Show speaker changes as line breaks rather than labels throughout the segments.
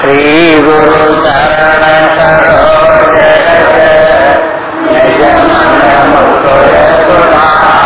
श्री गुरु चरण सरोज मन मुकुर सुधार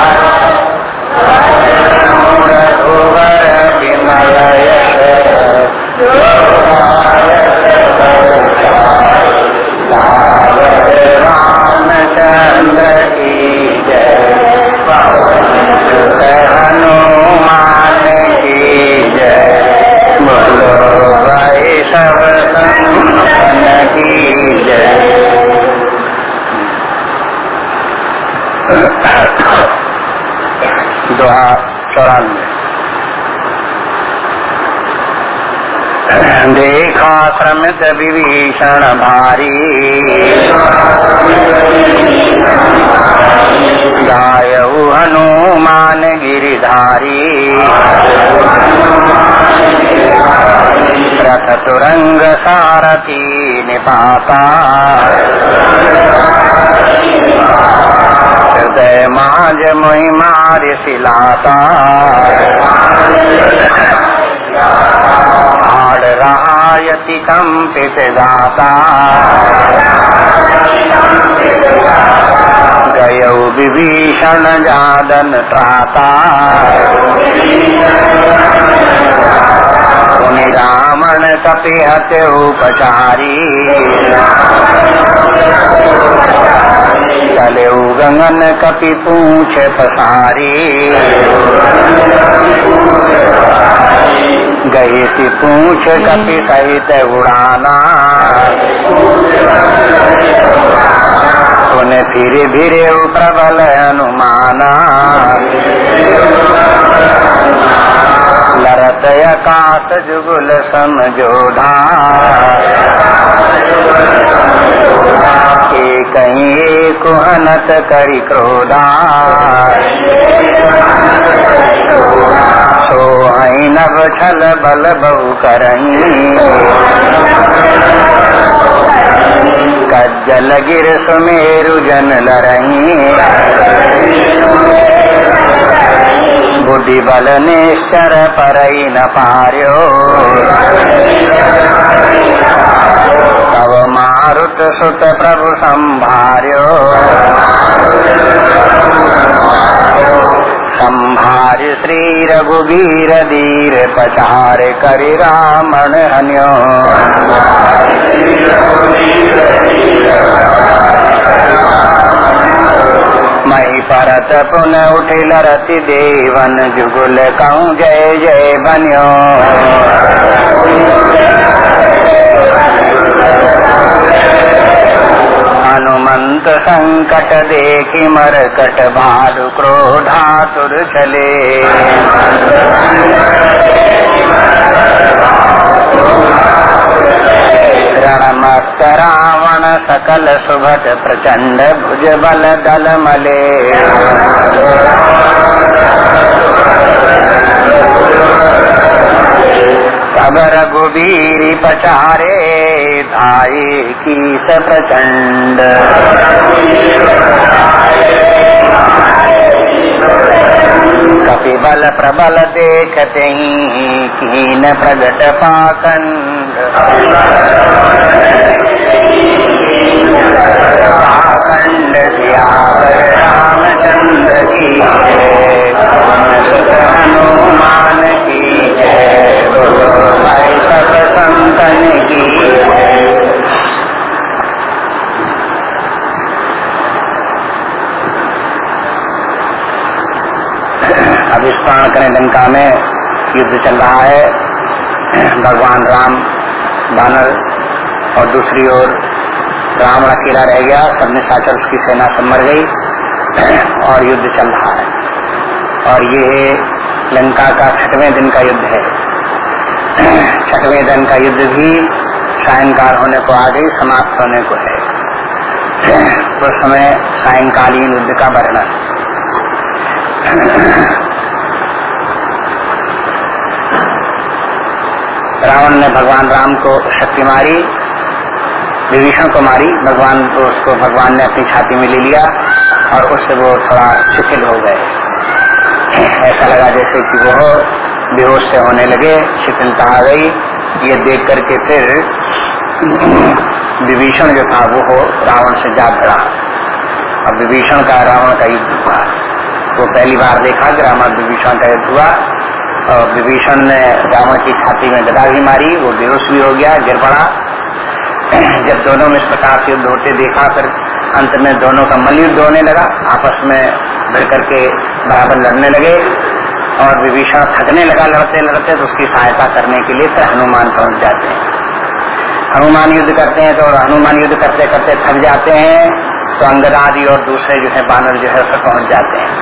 दोहा चौरानवे देखा श्रमित विभीषण भारी। गायऊ हनुमान गिरिधारी। रथ तुरंग सारथी निपाता। हृदय माज मोहि मार सिलाता। हाड़ रहायति कंपित गाता गयौ विभीषण जादन त्राता। मुनि रावण कपिहत उपचारी। चलऊ गगन कपि पूछ पसारी। गए सी पूछ कपि सहित उड़ाना। सुन फिर भिरे प्रबल अनुमाना। लरत आकाश जुगुल समझोधा। कहीं कुहनत करी क्रोधा। सो नभ छल बल बहु करही। कज्जल गिर सुमेरु जन लरही। बुद्धि बल निश्चर परई न पार्यो। तब मारुत सुत प्रभु संभार्यो। संभार्य श्री रघुवीर धीर पचार करि रामण हन्यो। मई परत पुन उठिल रति देवन जुगुल कहूँ, जय जय बन्यो। हनुमंत संकट देखी मरकट भालु क्रोधातुर चले। रणमस्त रावण सकल सुभट प्रचंड भुज बल दल मले अब रघुबीर पचारे धाये की स प्रचंड कपिबल प्रबल देखते ही कीन प्रगट पाकंड अब स्मरण करें लंका में युद्ध चल रहा है। भगवान राम बानर और दूसरी ओर रावण अकेला रह गया, सबने साचर उसकी सेना सब मर गई और युद्ध चल रहा है। और ये लंका का छठवें दिन का युद्ध है। छठवें दिन का युद्ध भी सायंकाल होने को आ गई समाप्त होने को है। उस समय सायंकालीन युद्ध का वर्णन। रावण ने भगवान राम को शक्ति मारी, विभीषण को मारी, भगवान उसको, भगवान ने अपनी छाती में ले लिया और उससे वो थोड़ा शिथिल हो गए। ऐसा लगा जैसे कि वो बेहोश से होने लगे, शिथिलता आ गई। ये देख करके फिर विभीषण जो था, वो रावण से जा भिड़ा अब विभीषण का रावण का युद्ध हुआ। वो पहली बार देखा कि रावण विभीषण का युद्ध हुआ। और विभीषण ने रावण की छाती में गदा भी मारी, वो बेहोश भी हो गया, गिर पड़ा। जब दोनों में इस प्रकार से युद्ध होते देखा, फिर अंत में दोनों का मल युद्ध होने लगा, आपस में भिड़ करके बराबर लड़ने लगे और विभीषण थकने लगा, लड़ते लड़ते तो उसकी सहायता करने के लिए फिर हनुमान पहुँच जाते हैं। हनुमान युद्ध करते हैं तो हनुमान युद्ध करते करते थक जाते हैं तो अंगद आदि और दूसरे जो है बानर जो है उस पहुँच जाते हैं।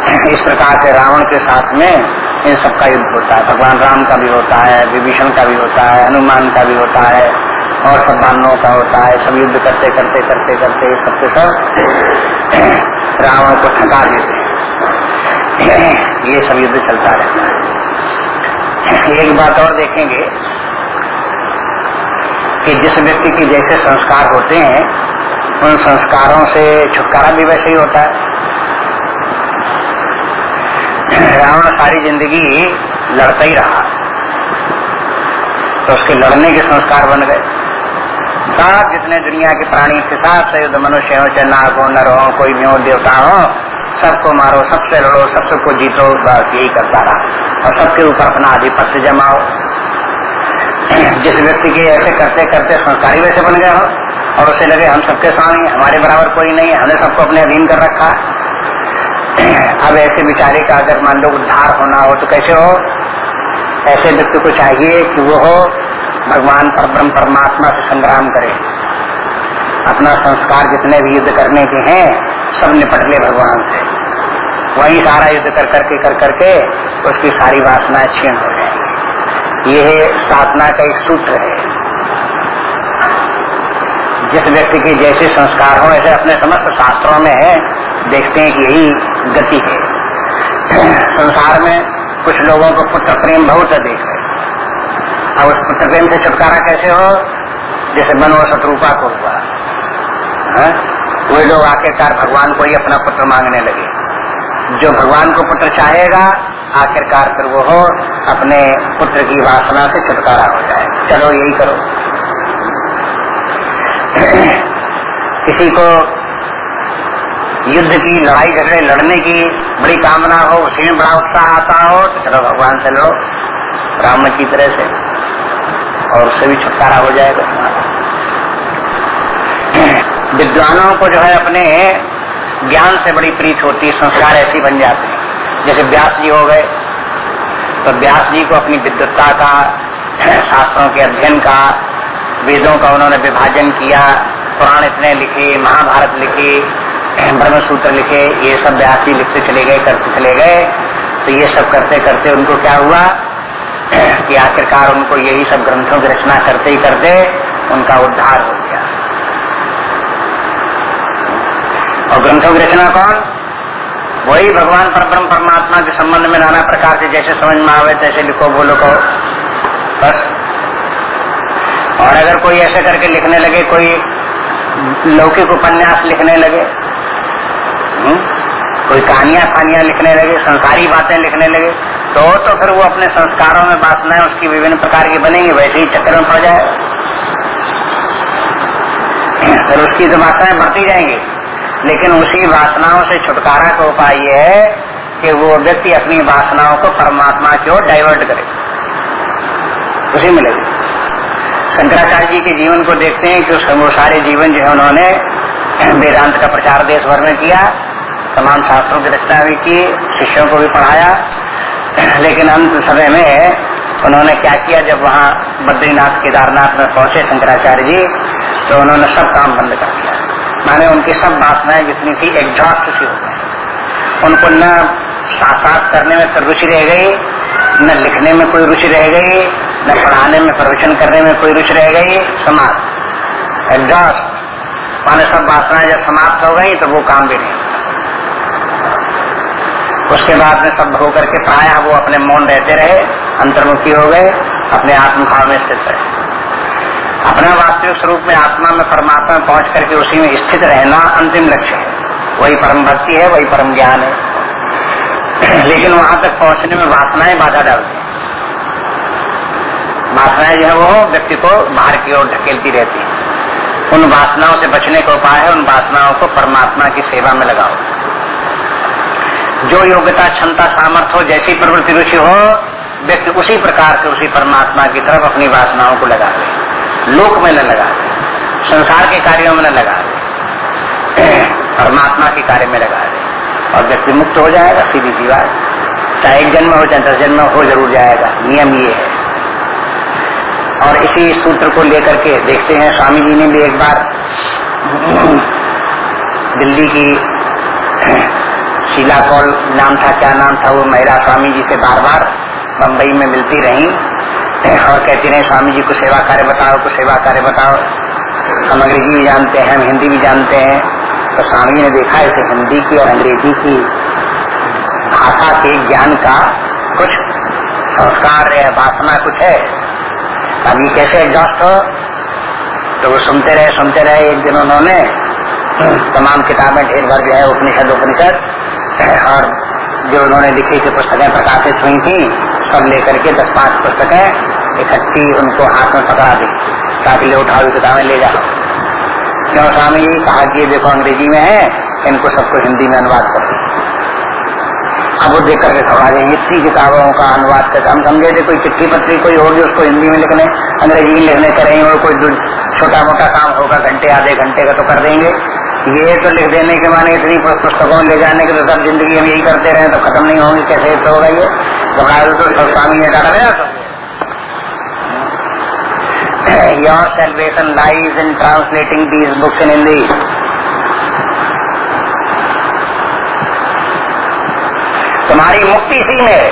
इस प्रकार से रावण के साथ में इन सबका युद्ध होता है। भगवान राम का भी होता है, विभीषण का भी होता है, हनुमान का भी होता है, और सब बानरों का होता है। सब युद्ध करते करते करते करते सबके सब रावण को थका देते ये सब युद्ध चलता रहता है। एक बात और देखेंगे कि जिस व्यक्ति के जैसे संस्कार होते हैं, उन संस्कारों से छुटकारा भी वैसे ही होता है। रावण सारी ज़िंदगी लड़ता ही रहा। तो उसके लड़ने के संस्कार बन गए। साथ जितने दुनिया के प्राणी के साथ युद्ध मनुष्य हो, चाहे नाग हो, नर हो, कोई भी हो, देवता हो, सबको मारो, सबसे लड़ो सबको जीतो, बस यही करता रहा। और सबके ऊपर अपना आधिपत्य जमाओ। जिस व्यक्ति के ऐसे करते करते संस्कारी वैसे बन गए हो, और उसे लगे हम सबके स्वामी हमारे बराबर कोई नहीं हमने सबको अपने अधीन कर रखा अब ऐसे बिचारे का अगर मान लो उद्धार होना हो तो कैसे हो? ऐसे व्यक्ति को चाहिए कि वो हो, भगवान पर ब्रह्म परमात्मा से संग्राम करे। अपना संस्कार जितने भी युद्ध करने के हैं, सब निपट ले भगवान से। वही सारा युद्ध कर करके कर करके उसकी सारी वासनाएँ क्षीण हो जाए यह साधना का एक सूत्र है। जिस व्यक्ति के जैसे संस्कार हो, ऐसे अपने समस्त शास्त्रों में है, देखते हैं कि यही गति है। संसार में कुछ लोगों को पुत्र प्रेम बहुत अधिक है। अब उस पुत्र प्रेम से छुटकारा कैसे हो? जैसे मनो शत्रुपा को हुआ। हाँ? वे लोग आखिरकार भगवान को ही अपना पुत्र मांगने लगे। जो भगवान को पुत्र चाहेगा, आखिरकार फिर वो हो, अपने पुत्र की वासना से छुटकारा हो जाए। चलो यही करो। किसी को युद्ध की, लड़ाई झगड़े, लड़ने की बड़ी कामना हो, उसी में बड़ा उत्साह आता हो तो चलो भगवान से लड़ो राम की तरह से, और उससे भी छुटकारा हो जाएगा। विद्वानों को जो है अपने ज्ञान से बड़ी प्रीत होती है, संस्कार ऐसी बन जाते हैं। जैसे व्यास जी हो गए तो व्यास जी को अपनी विद्वत्ता का, शास्त्रों के अध्ययन का, वेदों का उन्होंने विभाजन किया, पुराण इतने लिखे, महाभारत लिखे ब्रह्म सूत्र लिखे, ये सब व्यास लिखते चले गए, करते चले गए। तो ये सब करते करते उनको क्या हुआ कि आखिरकार उनको यही सब ग्रंथों की रचना करते ही करते उनका उद्धार हो गया। और ग्रंथों की रचना कौन? वही भगवान पर ब्रह्म परमात्मा के संबंध में नाना प्रकार से जैसे समझ में आवे, तैसे लिखो बोलो को बस। और अगर कोई ऐसे करके लिखने लगे, कोई लौकिक उपन्यास लिखने लगे हुँ? हम्म, कोई कहानियाँ कहानियाँ लिखने लगे संसारी बातें लिखने लगे तो तो फिर वो अपने संस्कारों में वासनाएँ उसकी विभिन्न प्रकार की बनेंगी वैसे ही चक्कर में पड़ जाए। फिर उसकी तो वासनाएँ बढ़ती जाएँगी। लेकिन उसी वासनाओं से छुटकारा का उपाय यह है कि वो व्यक्ति अपनी वासनाओं को परमात्मा की ओर डाइवर्ट करे। उसी मिलेगी शंकराचार्य जी के जीवन को देखते हैं कि वो सारे जीवन जो है उन्होंने वेदांत का प्रचार देश भर में किया। तमाम शास्त्रों की रचना भी की, शिष्यों को भी पढ़ाया। लेकिन अंत समय में उन्होंने क्या किया, जब वहाँ बद्रीनाथ केदारनाथ में पहुँचे शंकराचार्य जी तो उन्होंने सब काम बंद कर दिया। माने उनकी सब वासनाएँ जितनी थी एग्जॉस्ट सी हो गई। उनको न साक्षात करने में रुचि रह गई, न लिखने में कोई रुचि रह गई, न पढ़ाने में प्रवचन करने में कोई रुचि रह गई, समाप्त। एग्जॉस्ट। माने सब वासनाएँ जब समाप्त हो गई तो वो काम भी नहीं। उसके बाद में सब होकर के प्राय वो अपने मौन रहते रहे, अंतर्मुखी हो गए, अपने आत्मभाव में स्थित रहे। अपना वास्तविक स्वरूप में आत्मा में परमात्मा में पहुँच करके उसी में स्थित रहना अंतिम लक्ष्य है। वही परम भक्ति है, वही परम ज्ञान है। लेकिन वहाँ तक पहुँचने में वासनाएँ बाधा डालती वासनाएँ जो है वो व्यक्ति को बाहर की ओर ढकेलती रहती है। उन वासनाओं से बचने का उपाय है, उन वासनाओं को परमात्मा की सेवा में लगाओ। जो योग्यता, क्षमता, सामर्थ्य हो, जैसी प्रवृत्ति रुचि हो, व्यक्ति उसी प्रकार से उसी परमात्मा की तरफ़ अपनी वासनाओं को लगा दे। लोक में न लगा दे, संसार के कार्यों में न लगा दे, परमात्मा के कार्य में लगा दे और व्यक्ति मुक्त हो जाएगा, सीधी सी बात। चाहे एक जन्म हो, चाहे दस जन्म हो ज़रूर जाएगा। नियम ये है। और इसी सूत्र को लेकर के देखते हैं, स्वामी जी ने भी एक बार दिल्ली की शीला कौल नाम था, क्या नाम था, वो महिला स्वामी जी से बार बार बम्बई में मिलती रही। और कहती रही, स्वामी जी को सेवा कार्य बताओ को सेवा कार्य बताओ। हम अंग्रेज़ी भी जानते हैं हम हिंदी भी जानते हैं। तो स्वामी ने देखा, इसे हिंदी की और अंग्रेज़ी की भाषा के ज्ञान का कुछ संस्कार है, वासना कुछ है। अभी कैसे एग्जॉस्ट हो? तो वो सुनते रहे सुनते रहे एक दिन उन्होंने, तमाम किताबें ढेर भर जो है, उपनिषद उपनिषद और जो उन्होंने लिखी थी पुस्तकें प्रकाशित हुई थी, सब लेकर के दस पाँच पुस्तकें इकट्ठी उनको हाथ में पकड़ा दी। ताकि ले उठाओ, किताबें ले जाओ। क्यों स्वामी जी, कहा कि देखो अंग्रेज़ी में है, इनको सबको हिंदी में अनुवाद कर। अब वो देख करके खबरा देंगे इतनी किताबों का अनुवाद कर हम समझे थे कोई चिट्ठी पत्री कोई होगी, उसको हिंदी में लिखने, अंग्रेज़ी में लिखने करेंगे और कोई छोटा मोटा काम होगा, घंटे, आधे घंटे का तो कर देंगे। ये तो लिख देने के माने इतनी पुस्तकों ले जाने के तो सब ज़िंदगी हम यही करते रहे तो खत्म नहीं होंगे, कैसे तो होगा ये तो तो सब स्वामी ने डाला गया Your salvation lies in translating these books in Hindi. तुम्हारी मुक्ति इसी में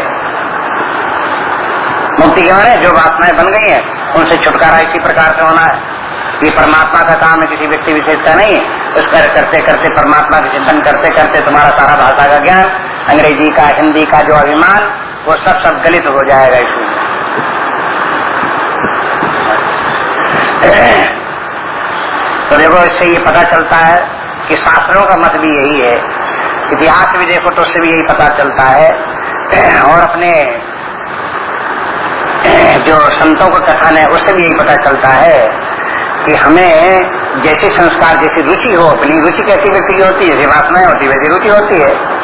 मुक्ति क्या है जो वासनाएँ बन गई हैं, उनसे छुटकारा इसी प्रकार से होना है। ये परमात्मा का काम है, किसी व्यक्ति विशेष का नहीं उस पर करते करते परमात्मा के चिंतन करते करते तुम्हारा सारा भाषा का ज्ञान, अंग्रेज़ी का, हिंदी का जो अभिमान, वो सब सब गलित हो जाएगा इसमें तो देखो, इससे ये पता चलता है कि शास्त्रों का मत भी यही है। इतिहास भी देखो तो उससे भी यही पता चलता है। और अपने जो संतों का कथन है, उससे भी यही पता चलता है कि हमें जैसे संस्कार, जैसी रुचि हो, अपनी रुचि कैसी व्यक्ति की होती है? जैसी वासनाएँ होती है, वैसी रुचि होती है।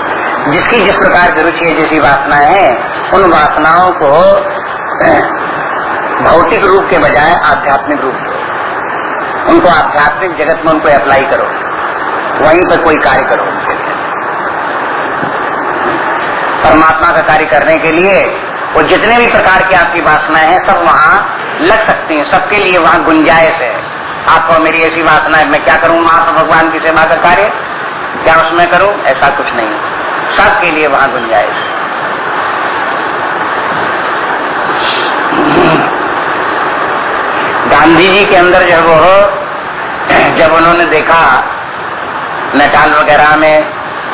जिसकी जिस प्रकार की रुचि है, जैसी वासनाएँ हैं, उन वासनाओं को भौतिक रूप के बजाय आध्यात्मिक रूप दो उनको आध्यात्मिक जगत में उनको अप्लाई करो। वहीं पर कोई कार्य करो, उनके लिए। परमात्मा का कार्य करने के लिए, वो जितने भी प्रकार की आपकी वासनाएँ हैं, सब वहाँ लग सकती हैं। सबके लिए वहाँ गुंजाइश है। आपको मेरी ऐसी वासना है मैं क्या करूँ? वहाँ पर भगवान की सेवा का कार्य? क्या उसमें करूँ? ऐसा कुछ नहीं। सबके लिए वहाँ गुंजाइश। गांधी जी के अंदर जब वो, जब उन्होंने देखा नेपाल वगैरह में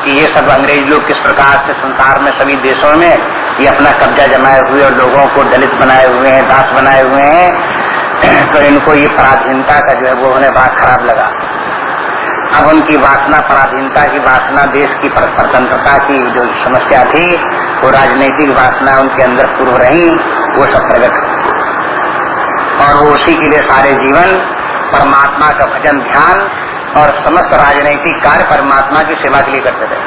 कि ये सब अंग्रेज़ लोग किस प्रकार से संसार में सभी देशों में ये अपना कब्जा जमाए हुए और लोगों को दलित बनाए हुए हैं, दास बनाए हुए हैं तो इनको ये पराधीनता का जो है वो उन्हें बात खराब लगा। अब उनकी वासना पराधीनता की वासना, देश की स्वतंत्रता की जो समस्या थी, वो राजनीतिक वासना उनके अंदर पूर्व रही, वो सब प्रकट और वो उसी के लिए सारे जीवन, परमात्मा का भजन, ध्यान और समस्त राजनीतिक कार्य परमात्मा की सेवा के लिए करते थे।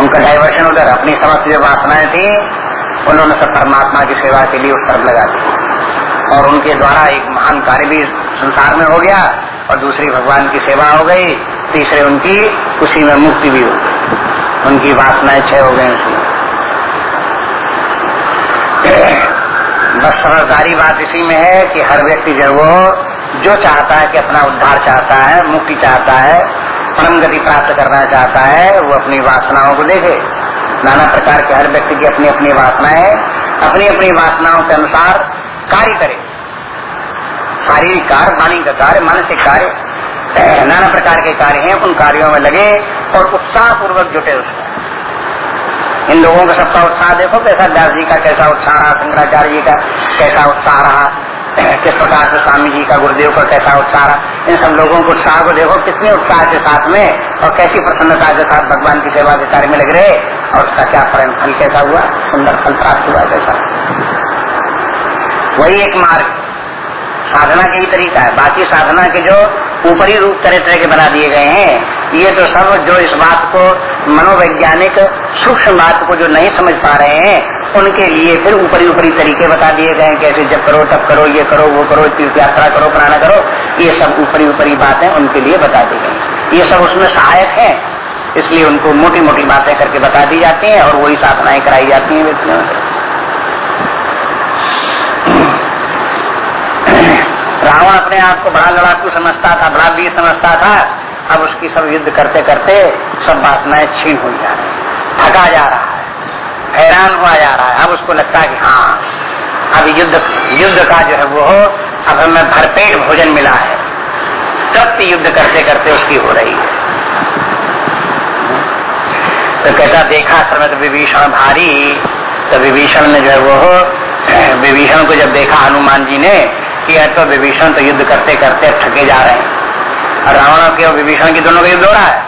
उनका डाइवर्शन उधर, अपनी समस्त जो वासनाएँ थी, उन्होंने सब परमात्मा की सेवा के लिए उस तरफ़ लगा दी और उनके द्वारा एक महान कार्य भी संसार में हो गया और दूसरी भगवान की सेवा हो गई, तीसरे उनकी, उसी में मुक्ति भी हो गई। उनकी वासनाएँ छह हो गई उसमें। बस समझदारी बात इसी में है कि हर व्यक्ति जो वो जो चाहता है कि अपना उद्धार चाहता है, मुक्ति चाहता है, परम गति प्राप्त करना चाहता है, वो अपनी वासनाओं को देखे। नाना प्रकार के हर व्यक्ति की अपनी अपनी वासनाएँ अपनी अपनी वासनाओं के अनुसार कार्य करे। शारीरिक कार्य वाणी का कार्य, मानसिक कार्य नाना प्रकार के कार्य हैं, उन कार्यों में लगे और उत्साह पूर्वक जुटे उसमें इन लोगों का सबका उत्साह देखो, कैसा दास जी का, कैसा उत्साह रहा, शंकराचार्य जी का, कैसा उत्साह रहा, किस प्रकार से स्वामी जी का, गुरुदेव का कैसा उत्साह रहा। इन सब लोगों को उत्साह को देखो, कितने उत्साह के साथ में और कैसी प्रसन्नता के साथ भगवान की सेवा के कार्य में लग रहे और उसका क्या फल कैसा हुआ, सुंदर फल प्राप्त हुआ, कैसा? वही एक मार्ग। साधना का ही तरीका है। बाकी साधना के जो ऊपरी रूप तरह तरह के बना दिए गए हैं, ये तो सब जो इस बात को मनोवैज्ञानिक सूक्ष्म बात को जो नहीं समझ पा रहे हैं, उनके लिए फिर ऊपरी ऊपरी तरीके बता दिए गए हैं, कैसे जब करो, तब करो, ये करो, वो करो तीर्थ यात्रा करो प्राणा करो, ये सब ऊपरी ऊपरी बातें उनके लिए बता दी गई ये सब उसमें सहायक है, इसलिए उनको मोटी मोटी बातें करके बता दी जाती हैं और वही साधनाएँ कराई जाती हैं व्यक्तियों से रावण अपने आप को बड़ा लड़ाकू समझता था, बड़ा वीर समझता था। अब उसकी सब युद्ध करते करते सब वासनाएँ छीन हो जा रही थका जा रहा है। हैरान हुआ जा रहा है। अब उसको लगता है कि हाँ अब युद्ध युद्ध का जो है वो अब हमें भरपेट भोजन मिला है। तृप्ति युद्ध करते करते उसकी हो रही है। तो कहता, देखा समय विभीषण भारी। तो विभीषण ने जो है वो विभीषण को जब देखा, हनुमान जी ने कि तो विभीषण तो युद्ध करते करते थके जा रहे हैं। और रावण के और विभीषण की दोनों का युद्ध हो रहा है।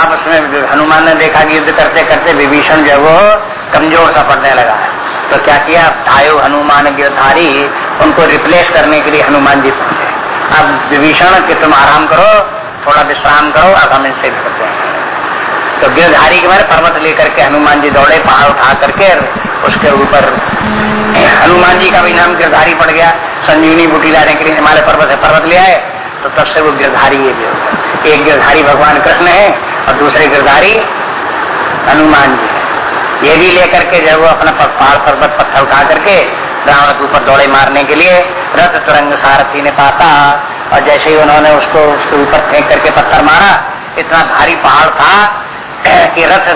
अब उसमें हनुमान ने देखा कि युद्ध करते करते विभीषण जो वो कमज़ोर सा पड़ने लगा है। तो क्या किया? आयु हनुमान गिरधारी उनको रिप्लेस करने के लिए हनुमान जी पहुँचे। अब विभीषण के तुम आराम करो, थोड़ा विश्राम करो, अब हम इनसे भिड़ते हैं तो गिरधारी के बारे पर्वत लेकर के हनुमान जी दौड़े, पहाड़ उठा करके उसके ऊपर हनुमान जी का भी नाम गिरधारी पड़ गया। संजीवनी बूटी लाने के लिए हिमालय पर्वत है पर्वत ले आए तो तब से वो गिरधारी ये भी एक गिरधारी भगवान कृष्ण है और दूसरे गिरधारी हनुमान जी ये भी लेकर के जब वो अपना पहाड़ पर्वत पत्थर उठा करके रावण के ऊपर दौड़े मारने के लिए रथ तुरंग सारथी ने पाता और जैसे ही उन्होंने उसको, उसके ऊपर फेंक करके पत्थर मारा, इतना भारी पहाड़ था कि रथ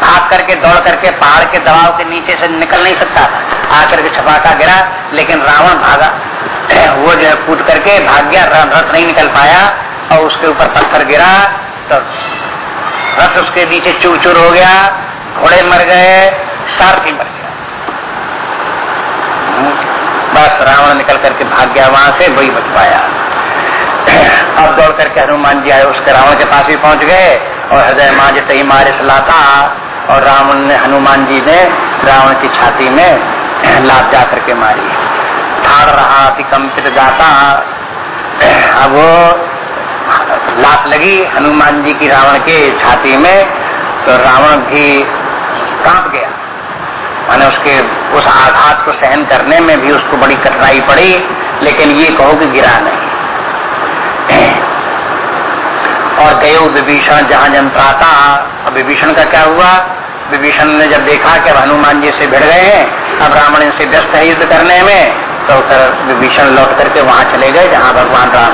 भाग करके, दौड़ करके पहाड़ के दबाव के नीचे से निकल नहीं सकता था। आकर के छपाका गिरा, लेकिन रावण भागा। वो जो है कूद करके भाग गया रथ नहीं निकल पाया और उसके ऊपर पत्थर गिरा तो रथ उसके नीचे चूर चूर हो गया, घोड़े मर गए, सारथी मर गया। बस रावण निकल करके भाग गया, वहाँ से वही बच पाया। अब दौड़ करके हनुमान जी आए, उसके रावण के पास भी पहुँच गए और हृदय माँ ही मारे सलाता। और रावण ने, हनुमान जी ने रावण की छाती में लाभ जा करके मारी। ठाड़ रहा कंपित जाता। अब लात लगी हनुमान जी की रावण के छाती में तो रावण भी काँप गया। माने उसके, उस आघात को सहन करने में भी उसको बड़ी कठिनाई पड़ी, लेकिन ये कहो कि गिरा नहीं। और गए विभीषण जहाँ जंत्राता अब विभीषण का क्या हुआ? विभीषण ने जब देखा कि हनुमान जी से भिड़ गए हैं रावण इनसे व्यस्त है युद्ध करने में तो फिर विभीषण लौट करके वहाँ चले गए, जहाँ भगवान राम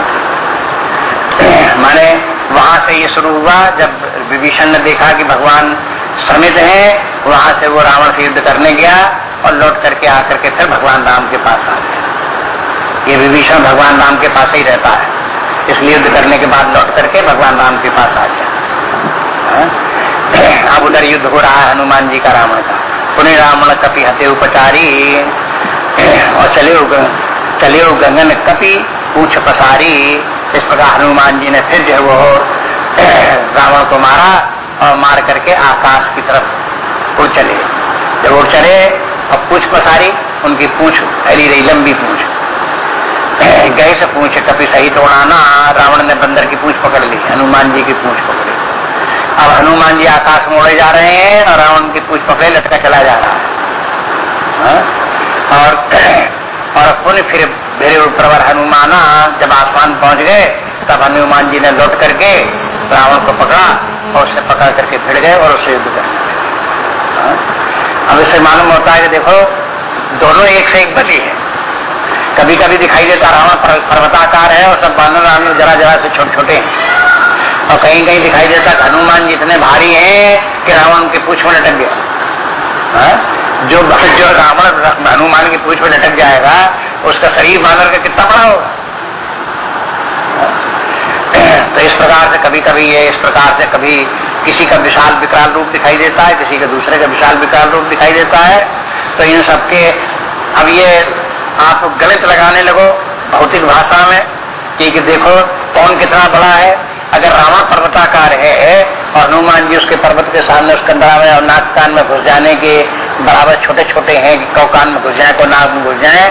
थे। माने वहाँ से ये शुरू हुआ, जब विभीषण ने देखा कि भगवान श्रमित हैं, वहाँ से वो रावण से युद्ध करने गया और लौट करके आकर के फिर भगवान राम के पास आ गया। ये विभीषण भगवान राम के पास ही रहता है। इसलिए युद्ध करने के बाद लौट करके भगवान राम के पास आ गया। हाँ? अब उधर युद्ध हो रहा है हनुमान जी का रावण का। पुण्य रावण कपि हते उपचारी। और चले चले गंगन कपि पूछ पसारी। इस प्रकार हनुमान जी ने फिर जो वो रावण को मारा और मार करके आकाश की तरफ़ उड़ चले। जब उड़ चले और पूछ पसारी, उनकी पूछ फैली रही, लंबी पूछ। गए से पूछ, कपि सही तोड़ाना रावण ने बंदर की पूछ पकड़ ली, हनुमान जी की पूछ पकड़ी। अब हनुमान जी आकाश में उड़े जा रहे हैं और रावण की पूछ पकड़े, लटका चला जा रहा हाँ? और और पुण्य फिर मेरे प्रवर हनुमाना जब आसमान पहुँच गए, तब हनुमान जी ने लौट करके रावण को पकड़ा और उसे पकड़ करके फिर गए और उसे युद्ध कर हाँ? अब इसे मालूम होता है कि देखो, दोनों एक से एक बली है कभी कभी दिखाई देता रावण पर्वताकार है और सब बानर वानर जरा जरा से छोटे छोटे हैं और कहीं कहीं दिखाई देता हनुमान जी इतने भारी हैं कि रावण के पूछ में लटक गया। हा? जो जो रावण हनुमान की पूछ में लटक जाएगा, उसका शरीर बानर का कितना बड़ा होगा? तो इस प्रकार से कभी कभी ये, इस प्रकार से कभी किसी का विशाल विकराल रूप दिखाई देता है, किसी का दूसरे का विशाल विकराल रूप दिखाई देता है। तो इन सबके अब ये आप गणित लगाने लगो, भौतिक भाषा में कि देखो कौन कितना बड़ा है अगर रावण पर्वताकार है और हनुमान जी उसके पर्वत के सामने उसके में और नाक कान में घुस जाने के बराबर छोटे छोटे हैं कि कौ कान में घुस जाए को नाक में घुस जाए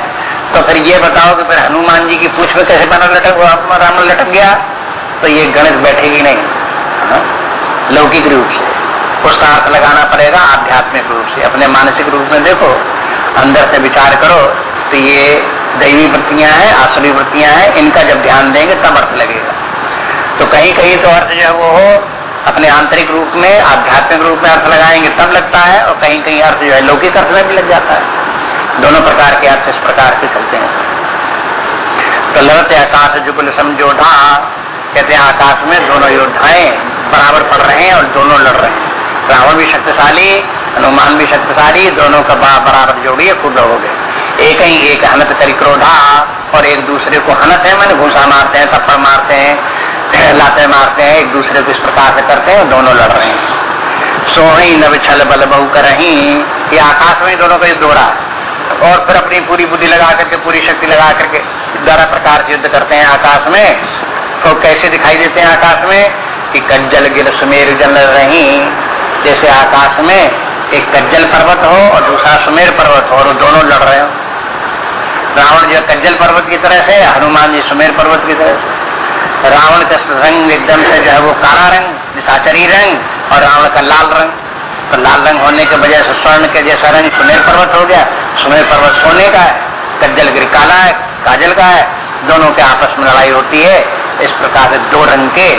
तो फिर ये बताओ कि फिर हनुमान जी की पूछ में कैसे बना लटक राम लटक गया? तो ये गणित बैठेगी नहीं? लौकिक रूप से। उसका अर्थ लगाना पड़ेगा आध्यात्मिक रूप से। अपने मानसिक रूप में देखो, अंदर से विचार करो तो ये दैवी वृत्तियाँ हैं आसुरी वृत्तियाँ हैं, इनका जब ध्यान देंगे तब अर्थ लगेगा। तो कहीं कहीं तो अर्थ जो है वो हो, अपने आंतरिक रूप में, आध्यात्मिक रूप में अर्थ लगाएँगे तब लगता है, और कहीं कहीं अर्थ जो है लौकिक अर्थ में भी लग जाता है। दोनों प्रकार के अर्थ इस प्रकार के चलते हैं। तो लड़ते आकाश जुगल समझोधा कहते हैं आकाश में दोनों योद्धाएँ बराबर पड़ रहे हैं और दोनों लड़ रहे हैं। रावण भी शक्तिशाली, हनुमान भी शक्तिशाली, दोनों का बराबर जोड़ी है खुद हो गए। एक ही एक हनत करी क्रोधा, और एक दूसरे को हनत है, मैंने घूसा मारते हैं, थप्पड़ मारते हैं। लाते मारते हैं, एक दूसरे को इस प्रकार से करते हैं दोनों लड़ रहे हैं। सोही नव छल बल बहु कर ये आकाश में दोनों का युद्ध हो रहा। और फिर अपनी पूरी बुद्धि लगा करके, पूरी शक्ति लगा करके द्वारा प्रकार से युद्ध करते हैं आकाश में। तो कैसे दिखाई देते हैं आकाश में? कि कज्जल गिर सुमेर जल रही। जैसे आकाश में एक कज्जल पर्वत हो और दूसरा सुमेर पर्वत हो, और दोनों लड़ रहे हो। रावण जो कज्जल पर्वत की तरह से, हनुमान जी सुमेर पर्वत की तरह से। रावण का रंग एकदम से जो है वो काला रंग, निशाचरी रंग और रावण का लाल रंग। तो लाल रंग होने के से स्वर्ण के जैसा रंग सुमेर पर्वत हो गया। सुमेर पर्वत सोने का है कज्जल गिर काला है, काजल का है। दोनों के आपस में लड़ाई होती है। इस प्रकार से दो रंग के,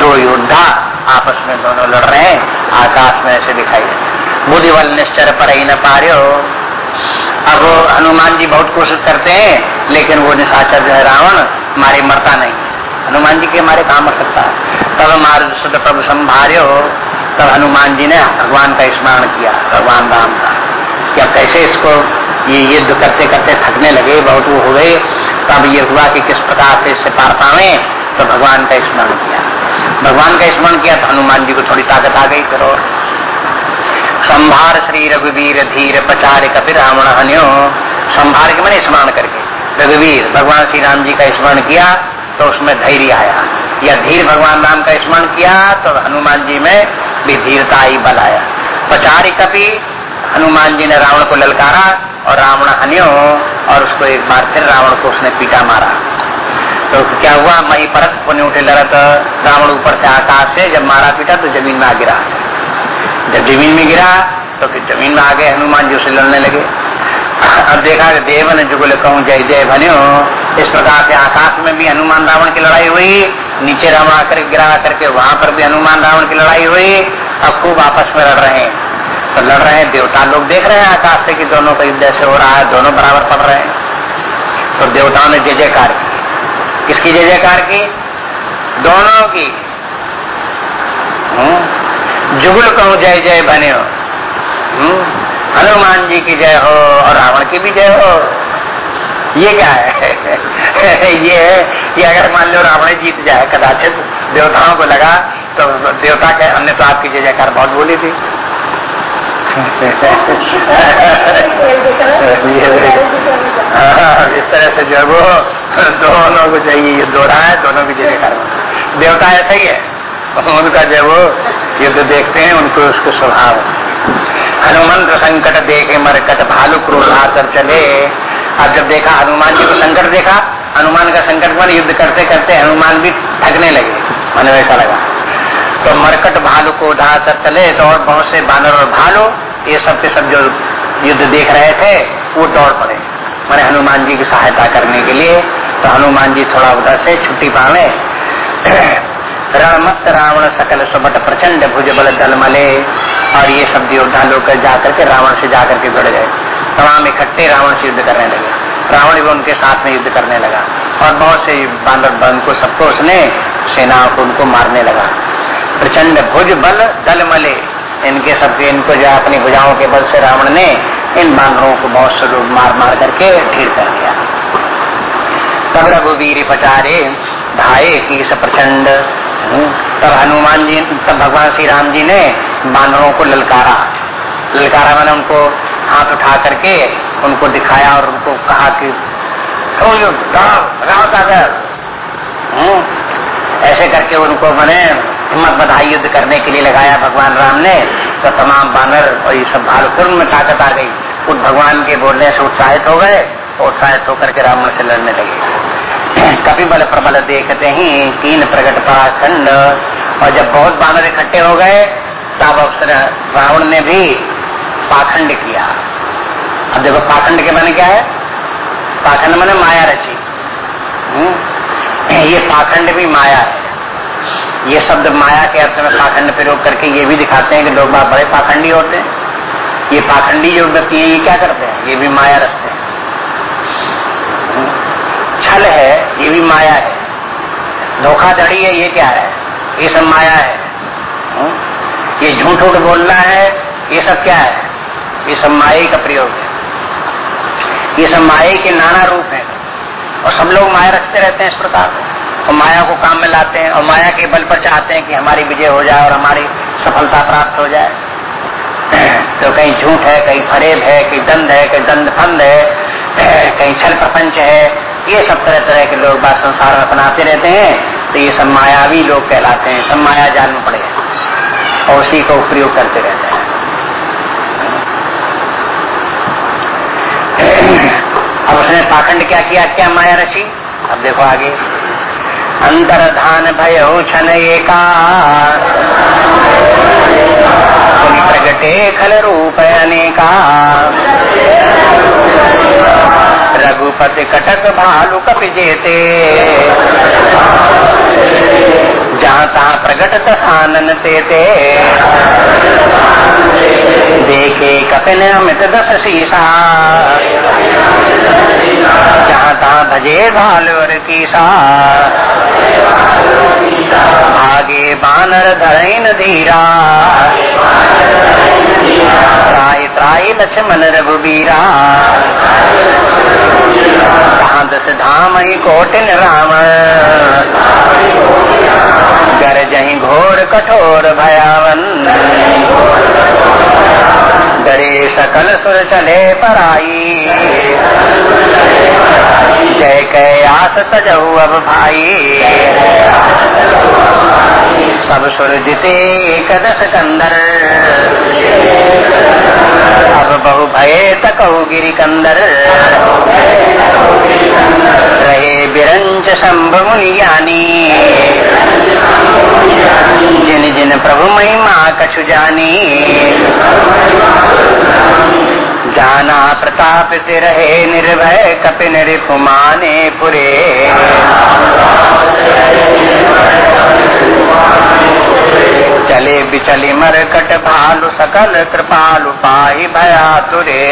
दो योद्धा आपस में दोनों लड़ रहे हैं। आकाश में ऐसे दिखाई दे बुद्धि बल निश्चर पर ही न पा रहे हो अब हनुमान जी बहुत कोशिश करते हैं, लेकिन वो निशाचर जो है रावण मारे मरता नहीं। हनुमान जी के हमारे काम मर सकता है। तब हमारे शुद्ध प्रभु संभार्यो तब हनुमान जी ने भगवान का स्मरण किया, भगवान राम का। कि अब कैसे इसको ये युद्ध करते करते थकने लगे, बहुत वो हो गए तब ये हुआ कि किस प्रकार से इससे पार पावे तो भगवान का स्मरण किया। भगवान का स्मरण किया तो हनुमान जी को थोड़ी ताकत आ गई, फिर और। संभार श्री रघुवीर धीर पचार कपिर रावण हन्यो। संभार के मैंने स्मरण करके। रघुवीर, भगवान श्री राम जी का स्मरण किया तो उसमें धैर्य आया। या धीर भगवान राम का स्मरण किया तो हनुमान जी में भी धीरता आई, बल आया। पचारी कपि, हनुमान जी ने रावण को ललकारा और रावण हन्यो और उसको एक बार फिर रावण को उसने पीटा मारा। तो क्या हुआ? मही परत पुण्य उठे लड़त रावण ऊपर से आकाश से जब मारा पीटा तो ज़मीन में आ गिरा। जब ज़मीन में गिरा तो फिर ज़मीन में आ गए, हनुमान जी उसे लड़ने लगे। अब देखा कि देव ने जुगल कहूँ जय जय बनो इस प्रकार से आकाश में भी हनुमान रावण की लड़ाई हुई। नीचे रावण आकर गिरा करके वहाँ पर भी हनुमान रावण की लड़ाई हुई। अब खूब आपस में लड़ रहे हैं। तो लड़ रहे हैं, देवता लोग देख रहे हैं आकाश से कि दोनों का युद्ध ऐसे हो रहा है, दोनों बराबर पड़ रहे हैं। तो देवताओं ने जय जयकार की। किसकी जय जयकार की? दोनों की। हम्म? जुगुल कहूँ जय जय बने? हनुमान जी की जय हो और रावण की भी जय हो। ये क्या है? ये है कि अगर मान लो रावण जीत जाए कदाचित देवताओं को लगा तो देवता के हमने तो आपकी जय जयकार बहुत बोली थी। हाँ, इस तरह से जो वो दोनों को चाहिए ये दो रहा है दोनों की जय कर देवता ऐसा ही है। उनका जो वो युद्ध देखते हैं उनको उसको स्वभाव। हनुमंत संकट देखे मरकट भालू क्रोधा कर चले। अब जब देखा हनुमान जी को संकट देखा, हनुमान का संकट मन युद्ध करते करते हनुमान भी थकने लगे। मन वैसा लगा। तो मरकट भालू को उठा कर चले तो और बहुत से बानर और भालू, ये सब के सब जो युद्ध देख रहे थे, वो दौड़ पड़े। मैंने हनुमान जी की सहायता करने के लिए तो हनुमान जी थोड़ा उधर से छुट्टी पाने रणमत रावण सकल सुबट प्रचंड भुज बल दल मले और ये सब योद्धा लोग जाकर के रावण से जाकर के भिड़ गए। तमाम इकट्ठे रावण से युद्ध करने लगे। रावण भी उनके साथ में युद्ध करने लगा और बहुत से बांधव बन को सबको उसने सेनाओं को उनको मारने लगा। प्रचंड भुज बल, दल मले। इनके सबके इनको जो अपनी भुजाओं के बल से रावण ने इन बानरों को बहुत से मार मार करके ढीर कर दिया। तब रघुवीर पचारे धाये की प्रचंड तब हनुमान जी तब भगवान श्री राम जी ने बानरों को ललकारा। ललकारा मैंने उनको हाथ उठा करके उनको दिखाया और उनको कहा कि राम सागर हम्म, ऐसे करके उनको मैंने हिम्मत बधाई युद्ध करने के लिए लगाया भगवान राम ने। तो तमाम बानर और ये सब भालू फिर उनमें ताकत आ गई। उस भगवान के बोलने से उत्साहित हो गए और उत्साहित होकर के रावण से लड़ने लगे। कभी बल प्रबल देखते ही तीन प्रकट पाखंड, और जब बहुत बानर इकट्ठे हो गए, तब अवसर रावण ने भी पाखंड किया। अब देखो, पाखंड के मैंने क्या है? पाखंड मैंने माया रची। हम्म? ये पाखंड भी माया है। ये शब्द माया के अर्थ में पाखंड प्रयोग करके ये भी दिखाते हैं कि लोग बड़े पाखंडी होते हैं। ये पाखंडी जो व्यक्ति है, ये क्या करते हैं? ये भी माया रखते हैं। छल है, ये भी माया है। धोखाधड़ी है, ये क्या है? ये सब माया है। ये झूठ उठ बोलना है, ये सब क्या है? ये सब माया का प्रयोग है। ये सब माया के नाना रूप है। और सब लोग माया रखते रहते हैं इस प्रकार और माया को काम में लाते हैं, और माया के बल पर चाहते हैं कि हमारी विजय हो जाए और हमारी सफलता प्राप्त हो जाए। तो कहीं झूठ है, कहीं फरेब है, कहीं दंड है, कहीं दंड फंद है, कहीं छल प्रपंच है ये सब तरह तरह के लोग बात संसार में अपनाते रहते हैं तो ये सब मायावी लोग कहलाते हैं सब माया जाल में पड़े। और उसी को प्रयोग करते रहते हैं। अब उसने पाखंड क्या किया? क्या माया रची? अब देखो आगे। अंतर्धान भय छन एका प्रगटे खल रूप अनेका रघुपति कटक भालु कपि जेते। जहाँ तहाँ प्रगट दसानन तेते। देखे कपिन अमित दस सीसा। जहाँ तहाँ भजे भालवर की सा बानर धरैन धीरा। त्राय लक्ष्मण रघुबीरा। कहाँ दस धाम ही कोटिन राम जही घोर कठोर भयावन। डरे सकल सुर चले पराई। जय कै आस तजहु अब भाई। सब सुर जिते कदस कंदर। अब बहु भये तकहु गिरी कंदर रहे बिरंच शंभ मुनि ज्ञानी जिन जिन प्रभु महिमा कछु जानी। जाना प्रताप ते रहे निर्भय कपिन रिपुमाने पुरे। चले बिचली मरकट भालु सकल कृपालु पाई भया तुरे।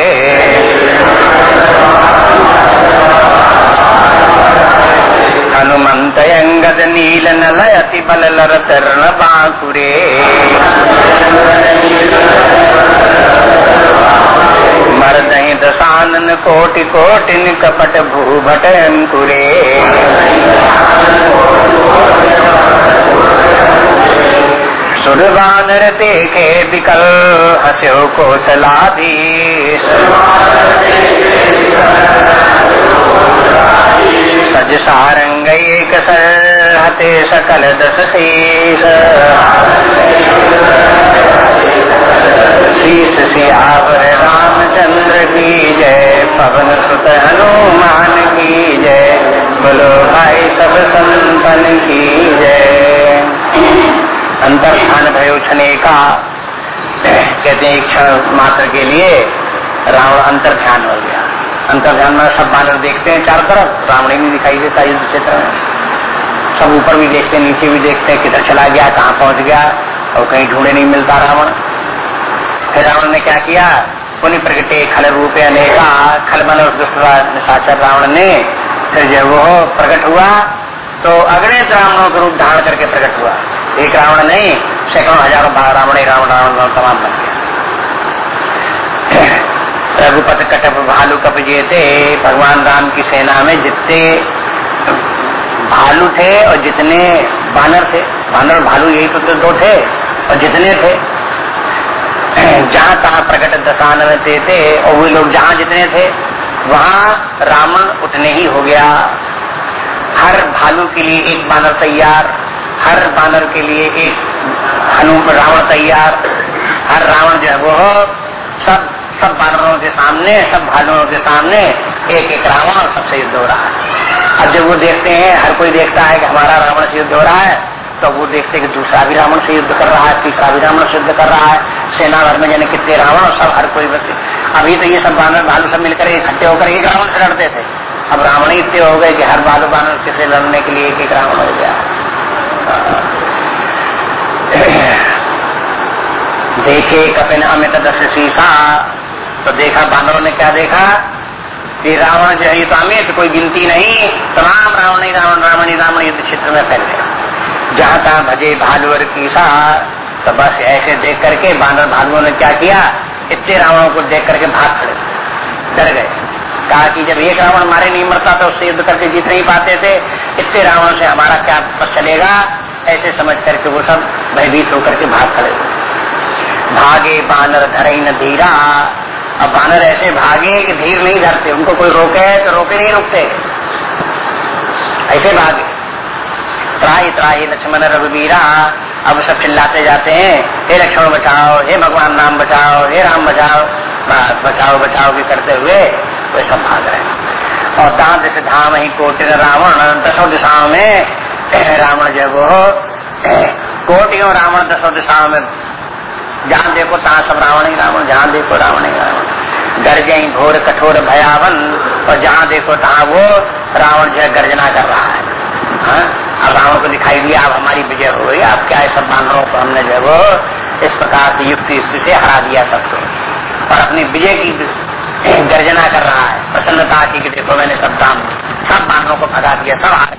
हनुमंत अंगद नील नलयति बल लर तरण बांकुरे। मरदही दसानन कोटि कोटिन कपट भूभट अंकुरे। सुरवानर देखे विकल हस्यो को चलाधीश सज सारंग एक सर हते सकल दस शेष शीस सियावर रामचंद्र की जय, पवन सुत हनुमान की जय, बोलो भाई सब संतन की जय। अंतर्धान भयो का कहते हैं क्षण मात्र के लिए रावण अंतर ध्यान हो गया। अंतर ध्यान में सब बानर देखते हैं चारों तरफ़। रावण ही नहीं दिखाई देता युद्ध क्षेत्र में। सब ऊपर भी देखते हैं, नीचे भी देखते हैं, किधर चला गया, कहाँ पहुँच गया, और कहीं ढूंढे नहीं मिलता रावण। फिर रावण ने क्या किया? पुण्य प्रगटे, खल रूप अनेका, खल बन निशाचर रावण ने फिर जब वो प्रकट हुआ तो अगणित रावणों का रूप धारण करके प्रकट हुआ। एक रावण नहीं सैकड़ों हज़ारों रावण रावण रावण रावण तमाम बन गया। रघुपत कटप भालू कप थे भगवान राम की सेना में जितने भालू थे और जितने बानर थे बानर भालू यही तो दो थे और जितने थे जहाँ तहां प्रकट दशान में थे, थे और वे लोग जहाँ जितने थे वहाँ रावण उतने ही हो गया। हर भालू के लिए एक बानर तैयार हर बानर के लिए एक हनु रावण तैयार, हर रावण जो है वो सब सब बानरों के सामने, सब भालुओं के सामने एक एक रावण और सबसे युद्ध हो रहा है। अब जब वो देखते हैं, हर कोई देखता है कि हमारा रावण से युद्ध हो रहा है तो वो देखते हैं कि दूसरा भी रावण से युद्ध कर रहा है, तीसरा भी रावण से युद्ध कर रहा है सेना भर में जाने कितने रावण सब हर कोई व्यक्ति। अभी तो ये सब बानर भालू सब मिलकर इकट्ठे होकर एक रावण से लड़ते थे। अब रावण इतने हो गए कि हर बालू बानर किसे लड़ने के लिए एक एक रावण हो गया। देखे कपिन अमित दस शीशा तो देखा बानरों ने क्या देखा? कि रावण जो है तो अमित, कोई गिनती नहीं। तमाम रावण ही रावण रावण ही रावण, युद्ध क्षेत्र में फैल गया। जहाँ तहां भजे भालुअर कीसा तो बस ऐसे देख करके बानर भालुओं ने क्या किया? इतने रावणों को देख करके भाग खड़े। डर गए। कहा कि जब एक रावण मारे नहीं मरता तो उससे युद्ध करके जीत नहीं पाते थे। इतने रावण से हमारा क्या चलेगा? ऐसे समझ करके वो सब भयभीत होकर के भाग खड़े भागे बानर धरे न धीरा। अब बानर ऐसे भागे कि धीर नहीं धरते, उनको कोई रोके तो रोके नहीं रुकते। ऐसे भागे। त्राही त्राही लक्ष्मण रघुवीरा अब सब चिल्लाते जाते हैं, हे लक्ष्मण बचाओ, हे भगवान राम बचाओ, हे राम बचाओ। बचाओ बचाओ, भी करते हुए वे सब भाग रहे हैं। और दांत से धाम ही कोटिन रावण दसों दिशाओं में रावण जो वो, कोटियों रावण दसों दिशाओं में जहाँ देखो तहां सब रावण ही रावण जहाँ देखो, रावण ही रावण। गर्जे घोर कठोर भयावन और जहाँ देखो तहां वो रावण जो है गर्जना कर रहा है। हाँ? अब रावण को दिखाई दिया, अब हमारी विजय हो गई, अब क्या है सब बानरों को हमने जो वो इस प्रकार की युक्ति से हरा दिया सबको। और अपनी विजय की गर्जना कर रहा है, प्रसन्नता की देखो मैंने सब काम सब बानरों को भगा दिया, सब हार